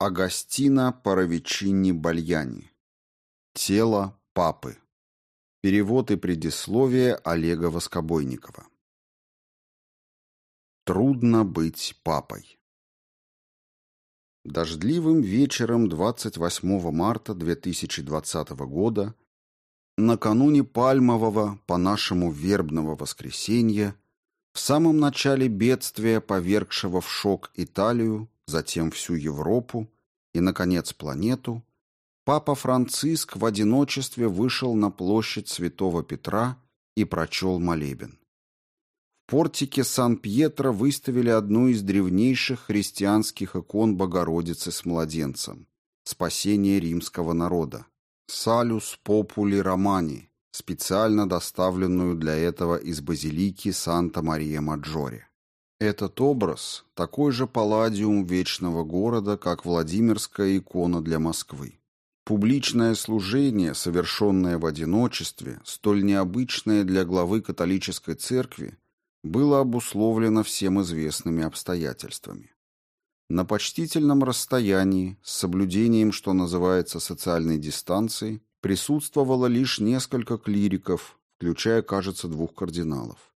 Агастина Паровичини Бальяни. Тело папы. Перевод и предисловие Олега Воскобойникова. Трудно быть папой. Дождливым вечером 28 марта 2020 года, накануне Пальмового, по-нашему вербного воскресенья, в самом начале бедствия, повергшего в шок Италию, затем всю Европу и, наконец, планету, Папа Франциск в одиночестве вышел на площадь Святого Петра и прочел молебен. В портике Сан-Пьетро выставили одну из древнейших христианских икон Богородицы с младенцем – спасение римского народа – «Салюс Попули Романи», специально доставленную для этого из базилики Санта-Мария-Маджоре. Этот образ – такой же палладиум вечного города, как Владимирская икона для Москвы. Публичное служение, совершенное в одиночестве, столь необычное для главы католической церкви, было обусловлено всем известными обстоятельствами. На почтительном расстоянии, с соблюдением, что называется, социальной дистанции, присутствовало лишь несколько клириков, включая, кажется, двух кардиналов.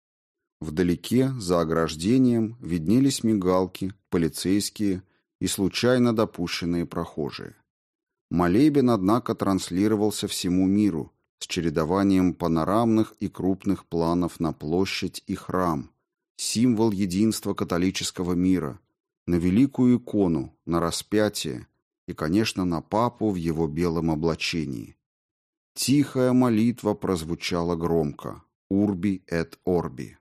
Вдалеке, за ограждением, виднелись мигалки, полицейские и случайно допущенные прохожие. Молебен, однако, транслировался всему миру с чередованием панорамных и крупных планов на площадь и храм, символ единства католического мира, на великую икону, на распятие и, конечно, на папу в его белом облачении. Тихая молитва прозвучала громко «Урби эт орби».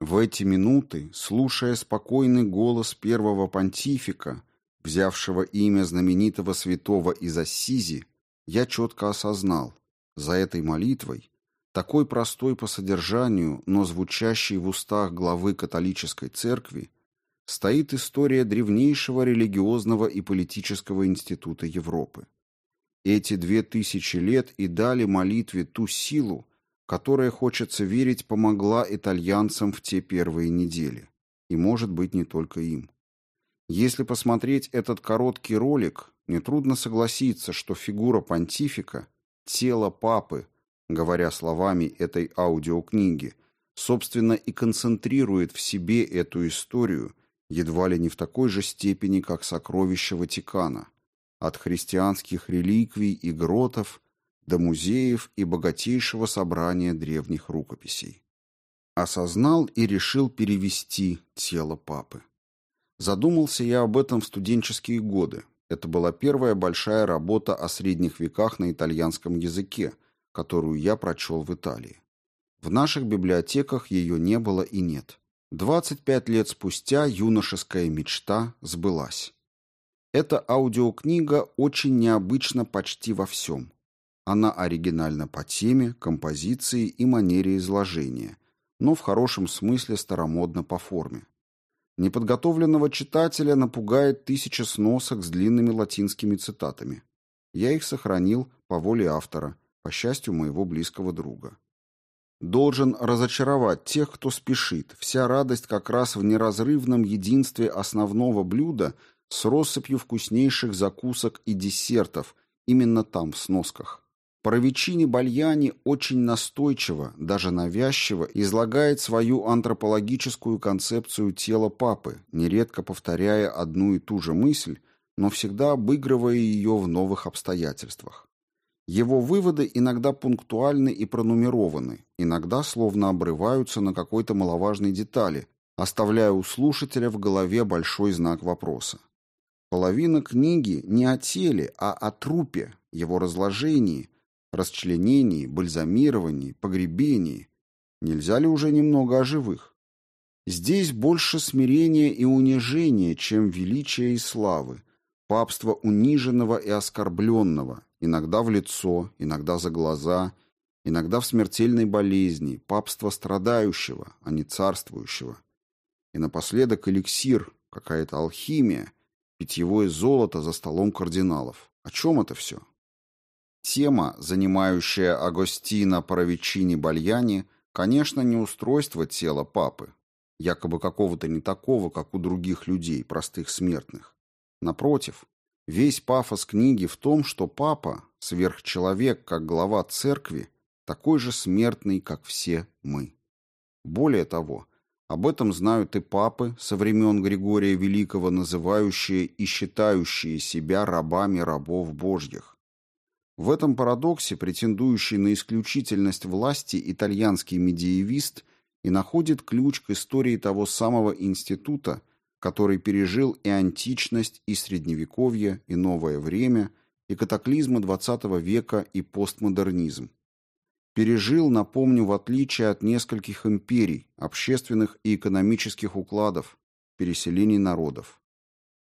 В эти минуты, слушая спокойный голос первого понтифика, взявшего имя знаменитого святого из Ассизи, я четко осознал, за этой молитвой, такой простой по содержанию, но звучащей в устах главы католической церкви, стоит история древнейшего религиозного и политического института Европы. Эти две тысячи лет и дали молитве ту силу, которая, хочется верить, помогла итальянцам в те первые недели. И, может быть, не только им. Если посмотреть этот короткий ролик, нетрудно согласиться, что фигура понтифика, тело папы, говоря словами этой аудиокниги, собственно и концентрирует в себе эту историю едва ли не в такой же степени, как сокровища Ватикана, от христианских реликвий и гротов до музеев и богатейшего собрания древних рукописей. Осознал и решил перевести тело папы. Задумался я об этом в студенческие годы. Это была первая большая работа о средних веках на итальянском языке, которую я прочел в Италии. В наших библиотеках ее не было и нет. 25 лет спустя юношеская мечта сбылась. Эта аудиокнига очень необычна почти во всем. Она оригинальна по теме, композиции и манере изложения, но в хорошем смысле старомодна по форме. Неподготовленного читателя напугает тысяча сносок с длинными латинскими цитатами. Я их сохранил по воле автора, по счастью моего близкого друга. Должен разочаровать тех, кто спешит. Вся радость как раз в неразрывном единстве основного блюда с россыпью вкуснейших закусок и десертов, именно там, в сносках. Паровичини Бальяни очень настойчиво, даже навязчиво излагает свою антропологическую концепцию тела папы, нередко повторяя одну и ту же мысль, но всегда обыгрывая ее в новых обстоятельствах. Его выводы иногда пунктуальны и пронумерованы, иногда словно обрываются на какой-то маловажной детали, оставляя у слушателя в голове большой знак вопроса. Половина книги не о теле, а о трупе, его разложении, расчленении, бальзамировании, погребении. Нельзя ли уже немного о живых? Здесь больше смирения и унижения, чем величия и славы, папство униженного и оскорбленного, иногда в лицо, иногда за глаза, иногда в смертельной болезни, папство страдающего, а не царствующего. И напоследок эликсир, какая-то алхимия, питьевое золото за столом кардиналов. О чем это все? Тема, занимающая Агостина Паровичини Бальяни, конечно, не устройство тела папы, якобы какого-то не такого, как у других людей, простых смертных. Напротив, Весь пафос книги в том, что папа, сверхчеловек, как глава церкви, такой же смертный, как все мы. Более того, об этом знают и папы со времен Григория Великого, называющие и считающие себя рабами рабов Божьих. В этом парадоксе, претендующий на исключительность власти, итальянский медиевист и находит ключ к истории того самого института, который пережил и античность, и средневековье, и новое время, и катаклизмы XX века, и постмодернизм. Пережил, напомню, в отличие от нескольких империй, общественных и экономических укладов, переселений народов.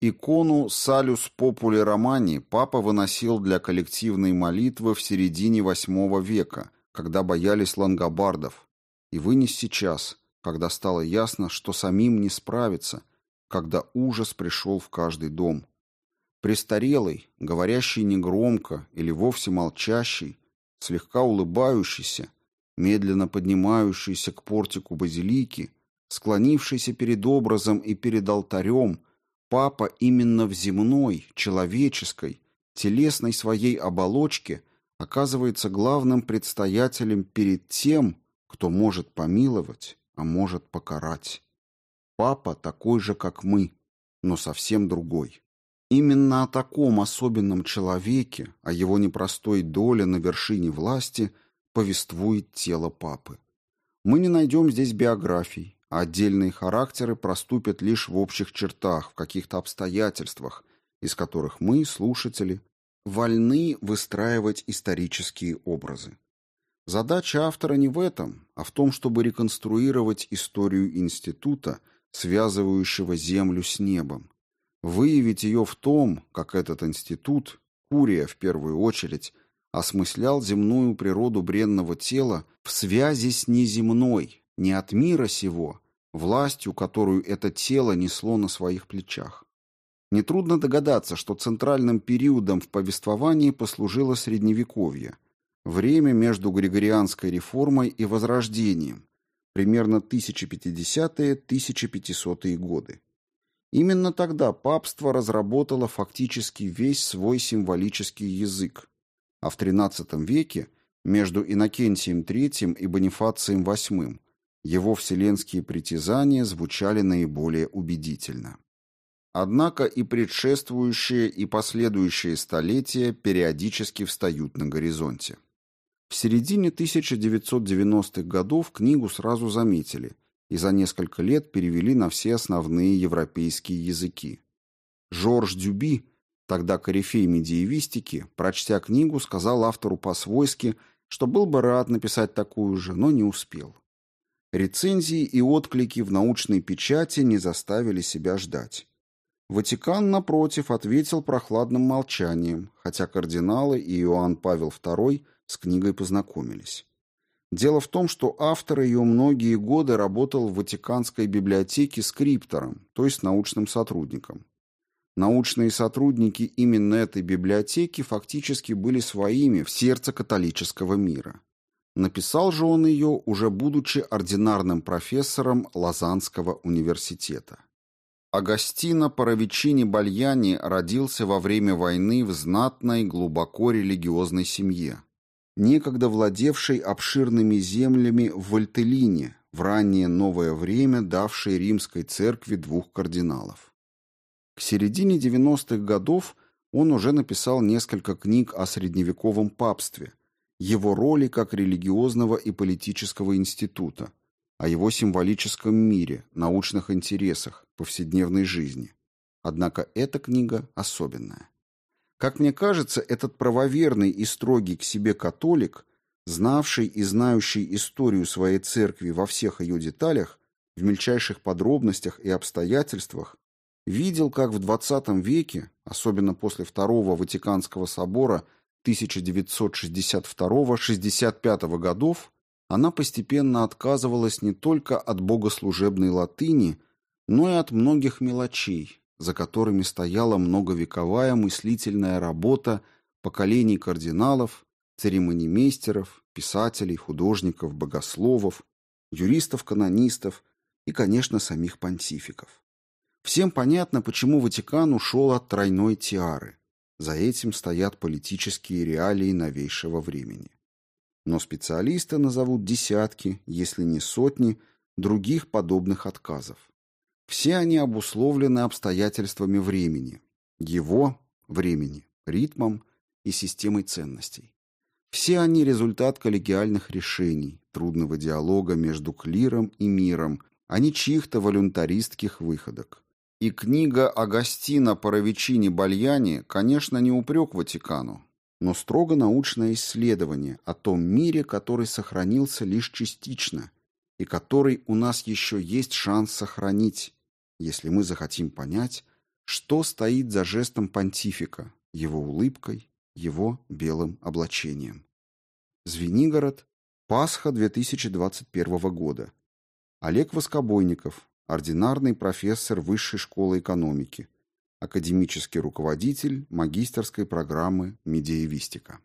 Икону «Салюс Попули Романи» папа выносил для коллективной молитвы в середине VIII века, когда боялись лангобардов, и вынес сейчас, когда стало ясно, что самим не справиться, когда ужас пришел в каждый дом. Престарелый, говорящий негромко или вовсе молчащий, слегка улыбающийся, медленно поднимающийся к портику базилики, склонившийся перед образом и перед алтарем, папа именно в земной, человеческой, телесной своей оболочке оказывается главным предстоятелем перед тем, кто может помиловать, а может покарать. Папа такой же, как мы, но совсем другой. Именно о таком особенном человеке, о его непростой доле на вершине власти, повествует тело папы. Мы не найдем здесь биографий, отдельные характеры проступят лишь в общих чертах, в каких-то обстоятельствах, из которых мы, слушатели, вольны выстраивать исторические образы. Задача автора не в этом, а в том, чтобы реконструировать историю института, связывающего Землю с небом, выявить ее в том, как этот институт, Курия в первую очередь, осмыслял земную природу бренного тела в связи с неземной, не от мира сего, властью, которую это тело несло на своих плечах. Нетрудно догадаться, что центральным периодом в повествовании послужило Средневековье, время между Григорианской реформой и Возрождением, примерно 1050-1500 годы. Именно тогда папство разработало фактически весь свой символический язык, а в XIII веке между Иннокентием III и Бонифацием VIII его вселенские притязания звучали наиболее убедительно. Однако и предшествующие, и последующие столетия периодически встают на горизонте. В середине 1990-х годов книгу сразу заметили и за несколько лет перевели на все основные европейские языки. Жорж Дюби, тогда корифей медиевистики, прочтя книгу, сказал автору по-свойски, что был бы рад написать такую же, но не успел. Рецензии и отклики в научной печати не заставили себя ждать. Ватикан, напротив, ответил прохладным молчанием, хотя кардиналы и Иоанн Павел II с книгой познакомились. Дело в том, что автор ее многие годы работал в Ватиканской библиотеке скриптором, то есть научным сотрудником. Научные сотрудники именно этой библиотеки фактически были своими в сердце католического мира. Написал же он ее, уже будучи ординарным профессором Лозаннского университета. Агастино Паравичини Бальяни родился во время войны в знатной, глубоко религиозной семье некогда владевший обширными землями в Вольтелине, в раннее новое время давшей римской церкви двух кардиналов. К середине 90-х годов он уже написал несколько книг о средневековом папстве, его роли как религиозного и политического института, о его символическом мире, научных интересах, повседневной жизни. Однако эта книга особенная. Как мне кажется, этот правоверный и строгий к себе католик, знавший и знающий историю своей церкви во всех ее деталях, в мельчайших подробностях и обстоятельствах, видел, как в XX веке, особенно после Второго Ватиканского собора 1962-65 годов, она постепенно отказывалась не только от богослужебной латыни, но и от многих мелочей, за которыми стояла многовековая мыслительная работа поколений кардиналов, церемонимейстеров, писателей, художников, богословов, юристов-канонистов и, конечно, самих понтификов. Всем понятно, почему Ватикан ушел от тройной тиары. За этим стоят политические реалии новейшего времени. Но специалисты назовут десятки, если не сотни, других подобных отказов. Все они обусловлены обстоятельствами времени, его времени, ритмом и системой ценностей. Все они результат коллегиальных решений, трудного диалога между клиром и миром, а не чьих-то волюнтаристских выходок. И книга Агастина Паровичини Бальяни, конечно, не упрек Ватикану, но строго научное исследование о том мире, который сохранился лишь частично и который у нас еще есть шанс сохранить, если мы захотим понять, что стоит за жестом понтифика, его улыбкой, его белым облачением. Звенигород, Пасха 2021 года. Олег Воскобойников, ординарный профессор Высшей школы экономики, академический руководитель магистерской программы «Медиевистика».